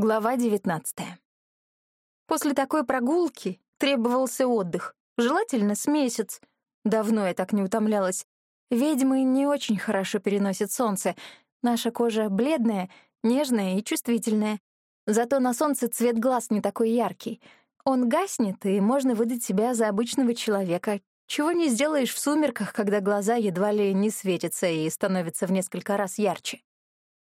Глава 19. После такой прогулки требовался отдых, желательно с месяц. Давно я так не утомлялась. Ведьмы не очень хорошо переносят солнце. Наша кожа бледная, нежная и чувствительная. Зато на солнце цвет глаз не такой яркий. Он гаснет, и можно выдать себя за обычного человека, чего не сделаешь в сумерках, когда глаза едва ли не светятся и становятся в несколько раз ярче.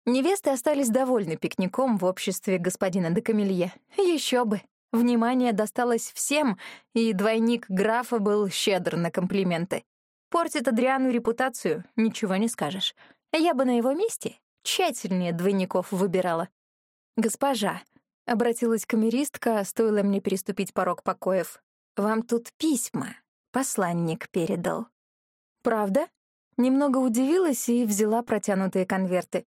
Невесты остались довольны пикником в обществе господина де Камелье. Еще бы. Внимание досталось всем, и двойник графа был щедр на комплименты. Портит Адриану репутацию, ничего не скажешь. Я бы на его месте тщательнее двойников выбирала. «Госпожа», — обратилась камеристка, стоило мне переступить порог покоев, «вам тут письма. Посланник передал». «Правда?» Немного удивилась и взяла протянутые конверты.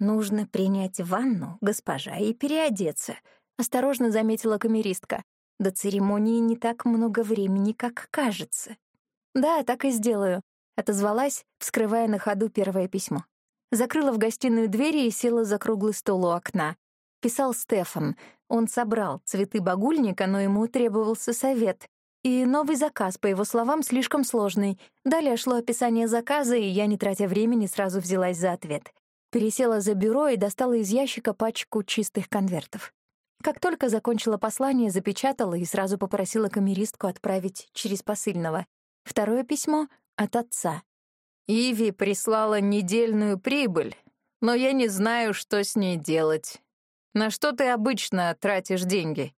«Нужно принять ванну, госпожа, и переодеться», — осторожно заметила камеристка. «До церемонии не так много времени, как кажется». «Да, так и сделаю», — отозвалась, вскрывая на ходу первое письмо. Закрыла в гостиную двери и села за круглый стол у окна. Писал Стефан. Он собрал цветы багульника, но ему требовался совет. И новый заказ, по его словам, слишком сложный. Далее шло описание заказа, и я, не тратя времени, сразу взялась за ответ пересела за бюро и достала из ящика пачку чистых конвертов. Как только закончила послание, запечатала и сразу попросила камеристку отправить через посыльного. Второе письмо — от отца. «Иви прислала недельную прибыль, но я не знаю, что с ней делать. На что ты обычно тратишь деньги?»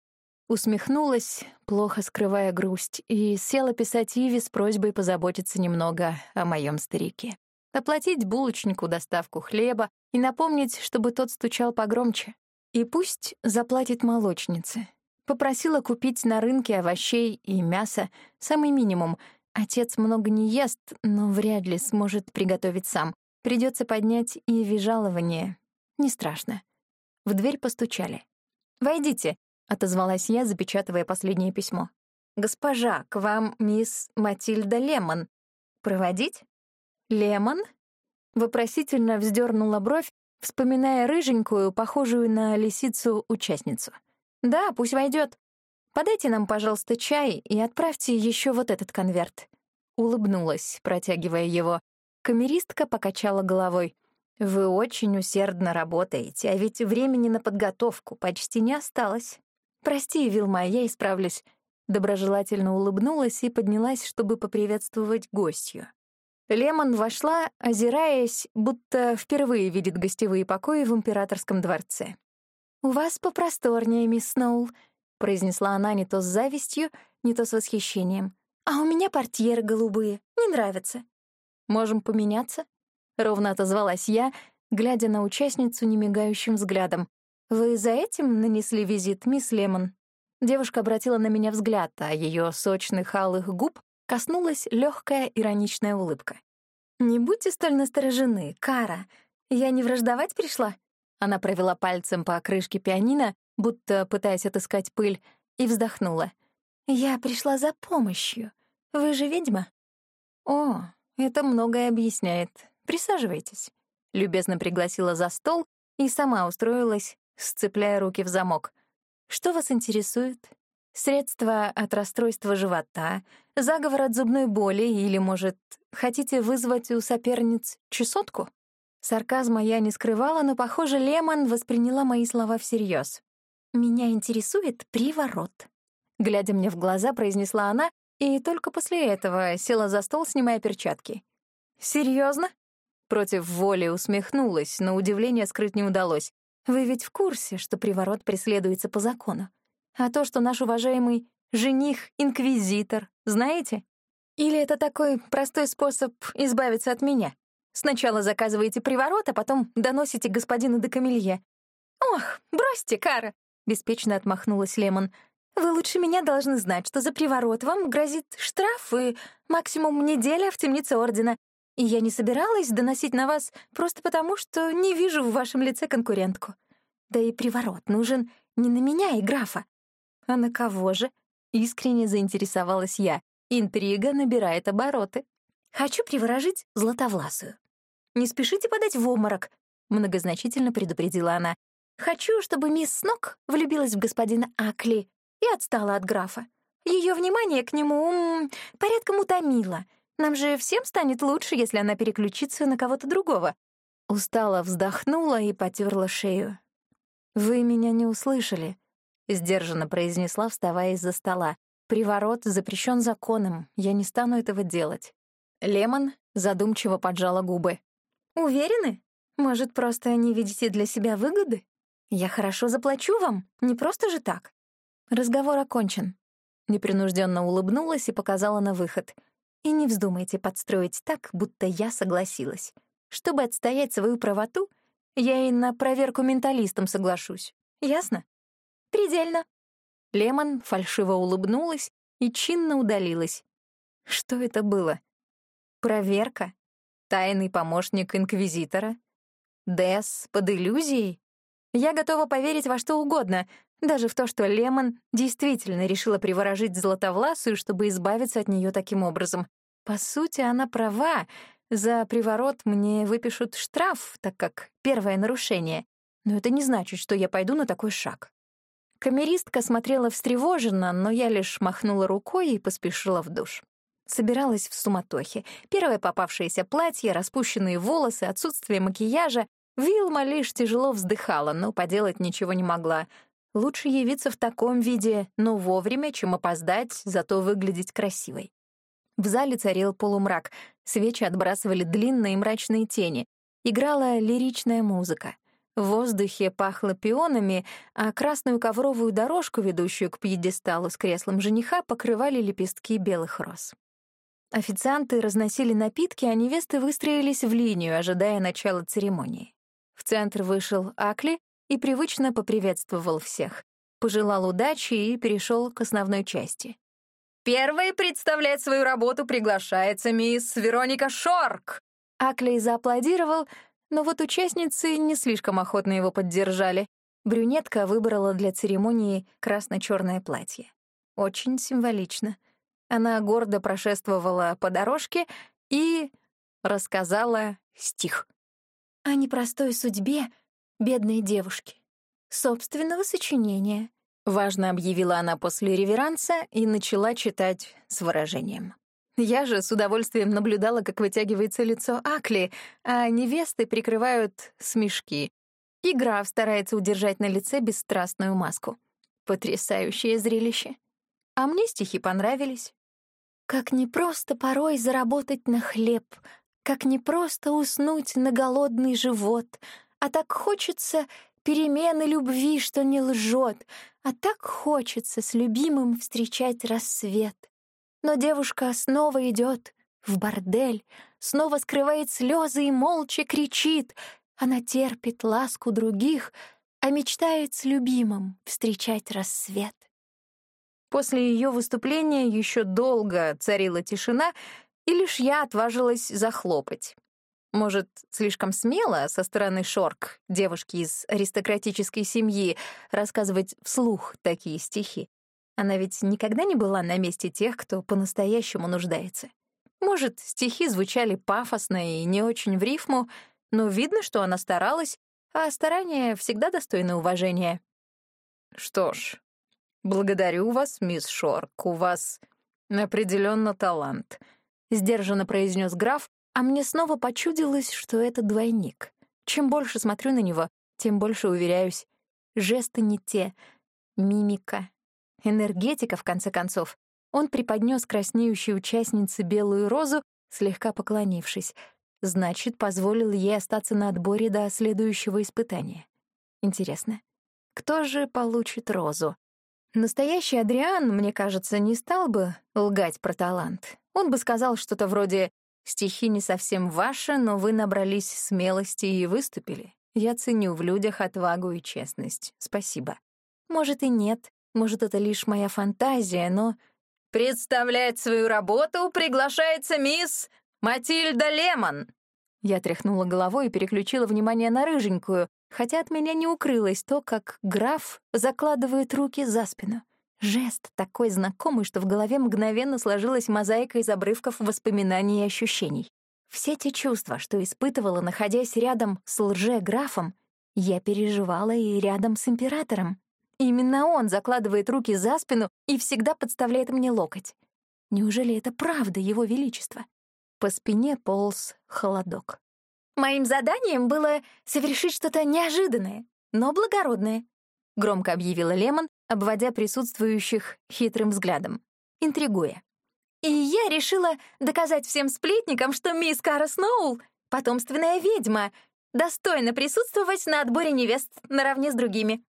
Усмехнулась, плохо скрывая грусть, и села писать Иви с просьбой позаботиться немного о моем старике оплатить булочнику доставку хлеба и напомнить, чтобы тот стучал погромче. И пусть заплатит молочнице. Попросила купить на рынке овощей и мяса, самый минимум. Отец много не ест, но вряд ли сможет приготовить сам. Придется поднять и жалование. Не страшно. В дверь постучали. «Войдите», — отозвалась я, запечатывая последнее письмо. «Госпожа, к вам мисс Матильда Лемон. Проводить?» «Лемон?» Вопросительно вздернула бровь, вспоминая рыженькую, похожую на лисицу-участницу. «Да, пусть войдет. Подайте нам, пожалуйста, чай и отправьте еще вот этот конверт». Улыбнулась, протягивая его. Камеристка покачала головой. «Вы очень усердно работаете, а ведь времени на подготовку почти не осталось. Прости, Вилма, я исправлюсь». Доброжелательно улыбнулась и поднялась, чтобы поприветствовать гостью. Лемон вошла, озираясь, будто впервые видит гостевые покои в императорском дворце. «У вас попросторнее, мисс Сноул», — произнесла она не то с завистью, не то с восхищением. «А у меня портьеры голубые, не нравятся». «Можем поменяться?» — ровно отозвалась я, глядя на участницу немигающим взглядом. «Вы за этим нанесли визит, мисс Лемон?» Девушка обратила на меня взгляд, а ее сочных алых губ коснулась легкая ироничная улыбка. «Не будьте столь насторожены, Кара. Я не враждовать пришла?» Она провела пальцем по крышке пианино, будто пытаясь отыскать пыль, и вздохнула. «Я пришла за помощью. Вы же ведьма?» «О, это многое объясняет. Присаживайтесь». Любезно пригласила за стол и сама устроилась, сцепляя руки в замок. «Что вас интересует? Средства от расстройства живота, заговор от зубной боли или, может, хотите вызвать у соперниц чесотку? Сарказма я не скрывала, но, похоже, Лемон восприняла мои слова всерьез. «Меня интересует приворот», — глядя мне в глаза, произнесла она, и только после этого села за стол, снимая перчатки. Серьезно? Против воли усмехнулась, но удивление скрыть не удалось. «Вы ведь в курсе, что приворот преследуется по закону? А то, что наш уважаемый жених — инквизитор, знаете? Или это такой простой способ избавиться от меня? Сначала заказываете приворот, а потом доносите господину де Камелье. «Ох, бросьте, Кара!» — беспечно отмахнулась Лемон. «Вы лучше меня должны знать, что за приворот вам грозит штраф и максимум неделя в темнице Ордена. И я не собиралась доносить на вас просто потому, что не вижу в вашем лице конкурентку. Да и приворот нужен не на меня и графа, «А на кого же?» — искренне заинтересовалась я. Интрига набирает обороты. «Хочу приворожить Златовласую». «Не спешите подать в обморок», — многозначительно предупредила она. Хочу, чтобы мисс Снок влюбилась в господина Акли и отстала от графа. Ее внимание к нему м, порядком утомило. Нам же всем станет лучше, если она переключится на кого-то другого. Устала вздохнула и потерла шею. «Вы меня не услышали», — сдержанно произнесла, вставая из-за стола. «Приворот запрещен законом, я не стану этого делать». Лемон задумчиво поджала губы. «Уверены? Может, просто не видите для себя выгоды? Я хорошо заплачу вам, не просто же так». Разговор окончен. Непринужденно улыбнулась и показала на выход. И не вздумайте подстроить так, будто я согласилась. Чтобы отстоять свою правоту, я и на проверку менталистам соглашусь. Ясно? Предельно. Лемон фальшиво улыбнулась и чинно удалилась. Что это было? Проверка? Тайный помощник инквизитора? Дес под иллюзией? Я готова поверить во что угодно, даже в то, что Лемон действительно решила приворожить Златовласую, чтобы избавиться от нее таким образом. По сути, она права. За приворот мне выпишут штраф, так как первое нарушение. Но это не значит, что я пойду на такой шаг. Камеристка смотрела встревоженно, но я лишь махнула рукой и поспешила в душ. Собиралась в суматохе. Первое попавшееся платье, распущенные волосы, отсутствие макияжа. Вилма лишь тяжело вздыхала, но поделать ничего не могла. Лучше явиться в таком виде, но вовремя, чем опоздать, зато выглядеть красивой. В зале царил полумрак, свечи отбрасывали длинные мрачные тени. Играла лиричная музыка. В воздухе пахло пионами, а красную ковровую дорожку, ведущую к пьедесталу с креслом жениха, покрывали лепестки белых роз. Официанты разносили напитки, а невесты выстроились в линию, ожидая начала церемонии. В центр вышел Акли и привычно поприветствовал всех, пожелал удачи и перешел к основной части. «Первой представлять свою работу приглашается мисс Вероника Шорк!» Аклей зааплодировал, но вот участницы не слишком охотно его поддержали. Брюнетка выбрала для церемонии красно-черное платье. Очень символично. Она гордо прошествовала по дорожке и рассказала стих. О непростой судьбе бедной девушки. Собственного сочинения. Важно объявила она после реверанса и начала читать с выражением. Я же с удовольствием наблюдала, как вытягивается лицо Акли, а невесты прикрывают смешки. И граф старается удержать на лице бесстрастную маску. Потрясающее зрелище. А мне стихи понравились. Как непросто порой заработать на хлеб, как непросто уснуть на голодный живот — а так хочется перемены любви, что не лжет, а так хочется с любимым встречать рассвет. Но девушка снова идет в бордель, снова скрывает слезы и молча кричит. Она терпит ласку других, а мечтает с любимым встречать рассвет. После ее выступления еще долго царила тишина, и лишь я отважилась захлопать. Может, слишком смело со стороны Шорк, девушки из аристократической семьи, рассказывать вслух такие стихи? Она ведь никогда не была на месте тех, кто по-настоящему нуждается. Может, стихи звучали пафосно и не очень в рифму, но видно, что она старалась, а старания всегда достойны уважения. «Что ж, благодарю вас, мисс Шорк, у вас определенно талант», — сдержанно произнес граф, а мне снова почудилось, что это двойник. Чем больше смотрю на него, тем больше уверяюсь. Жесты не те, мимика, энергетика, в конце концов. Он преподнес краснеющей участнице белую розу, слегка поклонившись. Значит, позволил ей остаться на отборе до следующего испытания. Интересно, кто же получит розу? Настоящий Адриан, мне кажется, не стал бы лгать про талант. Он бы сказал что-то вроде Стихи не совсем ваши, но вы набрались смелости и выступили. Я ценю в людях отвагу и честность. Спасибо. Может и нет, может это лишь моя фантазия, но... «Представлять свою работу приглашается мисс Матильда Лемон!» Я тряхнула головой и переключила внимание на рыженькую, хотя от меня не укрылось то, как граф закладывает руки за спину. Жест такой знакомый, что в голове мгновенно сложилась мозаика из обрывков воспоминаний и ощущений. Все те чувства, что испытывала, находясь рядом с лже-графом, Я переживала и рядом с императором. Именно он закладывает руки за спину и всегда подставляет мне локоть. Неужели это правда, его величество? По спине полз холодок. Моим заданием было совершить что-то неожиданное, но благородное, громко объявила Лемон, обводя присутствующих хитрым взглядом, интригуя. И я решила доказать всем сплетникам, что мисс Кара Сноул — потомственная ведьма, достойна присутствовать на отборе невест наравне с другими.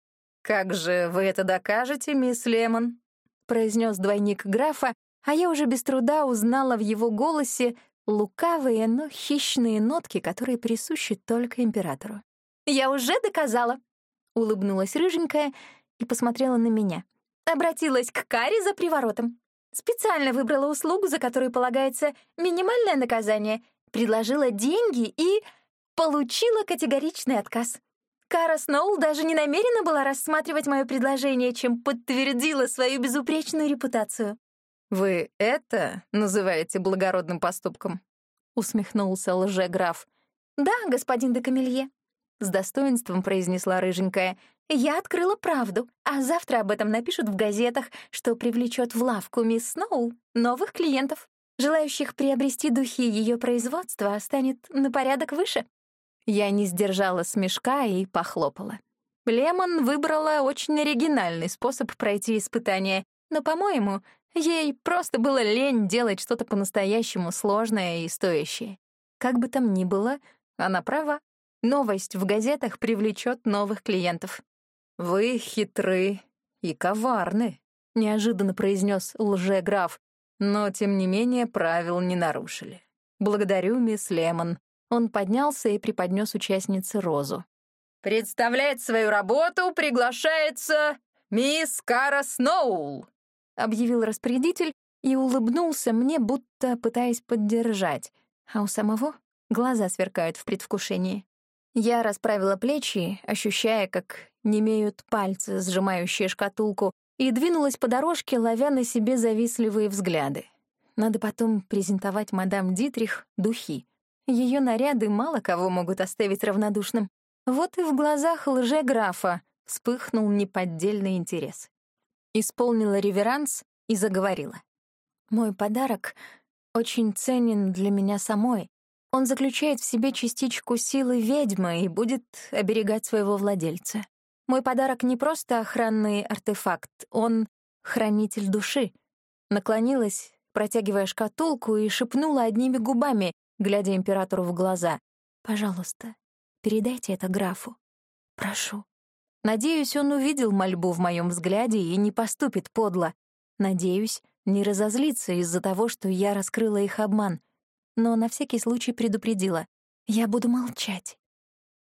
«Как же вы это докажете, мисс Лемон?» — произнес двойник графа, а я уже без труда узнала в его голосе лукавые, но хищные нотки, которые присущи только императору. «Я уже доказала», — улыбнулась рыженькая и посмотрела на меня. Обратилась к Каре за приворотом. Специально выбрала услугу, за которую полагается минимальное наказание, предложила деньги и получила категоричный отказ. Кара Сноул даже не намерена была рассматривать мое предложение, чем подтвердила свою безупречную репутацию. «Вы это называете благородным поступком?» — усмехнулся лже-граф. «Да, господин де Камелье», — с достоинством произнесла рыженькая. «Я открыла правду, а завтра об этом напишут в газетах, что привлечет в лавку мисс Сноул новых клиентов. Желающих приобрести духи ее производства станет на порядок выше». Я не сдержала смешка и похлопала. Лемон выбрала очень оригинальный способ пройти испытание, но, по-моему, ей просто было лень делать что-то по-настоящему сложное и стоящее. Как бы там ни было, она права. Новость в газетах привлечет новых клиентов. «Вы хитры и коварны», — неожиданно произнес лже-граф, но, тем не менее, правил не нарушили. «Благодарю, мисс Лемон. Он поднялся и преподнес участнице розу. «Представляет свою работу приглашается мисс Кара Сноул», объявил распорядитель и улыбнулся мне, будто пытаясь поддержать, а у самого глаза сверкают в предвкушении. Я расправила плечи, ощущая, как немеют пальцы, сжимающие шкатулку, и двинулась по дорожке, ловя на себе завистливые взгляды. Надо потом презентовать мадам Дитрих духи. Ее наряды мало кого могут оставить равнодушным. Вот и в глазах лже-графа вспыхнул неподдельный интерес. Исполнила реверанс и заговорила. «Мой подарок очень ценен для меня самой. Он заключает в себе частичку силы ведьмы и будет оберегать своего владельца. Мой подарок не просто охранный артефакт, он — хранитель души». Наклонилась, протягивая шкатулку, и шепнула одними губами, глядя императору в глаза. «Пожалуйста, передайте это графу. Прошу». Надеюсь, он увидел мольбу в моем взгляде и не поступит подло. Надеюсь, не разозлится из-за того, что я раскрыла их обман. Но на всякий случай предупредила. «Я буду молчать».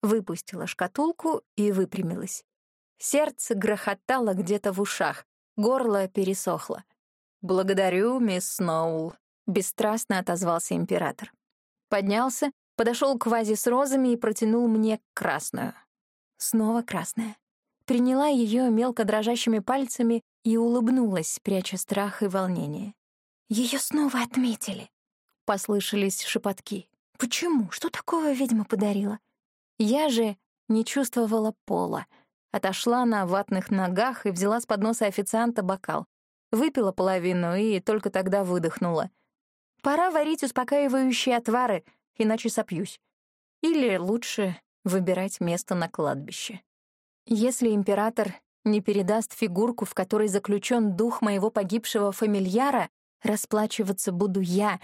Выпустила шкатулку и выпрямилась. Сердце грохотало где-то в ушах, горло пересохло. «Благодарю, мисс Сноул», — бесстрастно отозвался император. Поднялся, подошел к вазе с розами и протянул мне красную. Снова красная. Приняла ее мелко дрожащими пальцами и улыбнулась, пряча страх и волнение. Ее снова отметили. Послышались шепотки. Почему? Что такого ведьма подарила? Я же не чувствовала пола. Отошла на ватных ногах и взяла с подноса официанта бокал. Выпила половину и только тогда выдохнула — Пора варить успокаивающие отвары, иначе сопьюсь. Или лучше выбирать место на кладбище. Если император не передаст фигурку, в которой заключен дух моего погибшего фамильяра, расплачиваться буду я,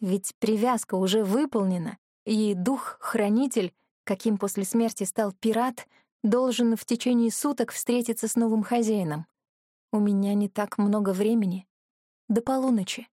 ведь привязка уже выполнена, и дух-хранитель, каким после смерти стал пират, должен в течение суток встретиться с новым хозяином. У меня не так много времени. До полуночи.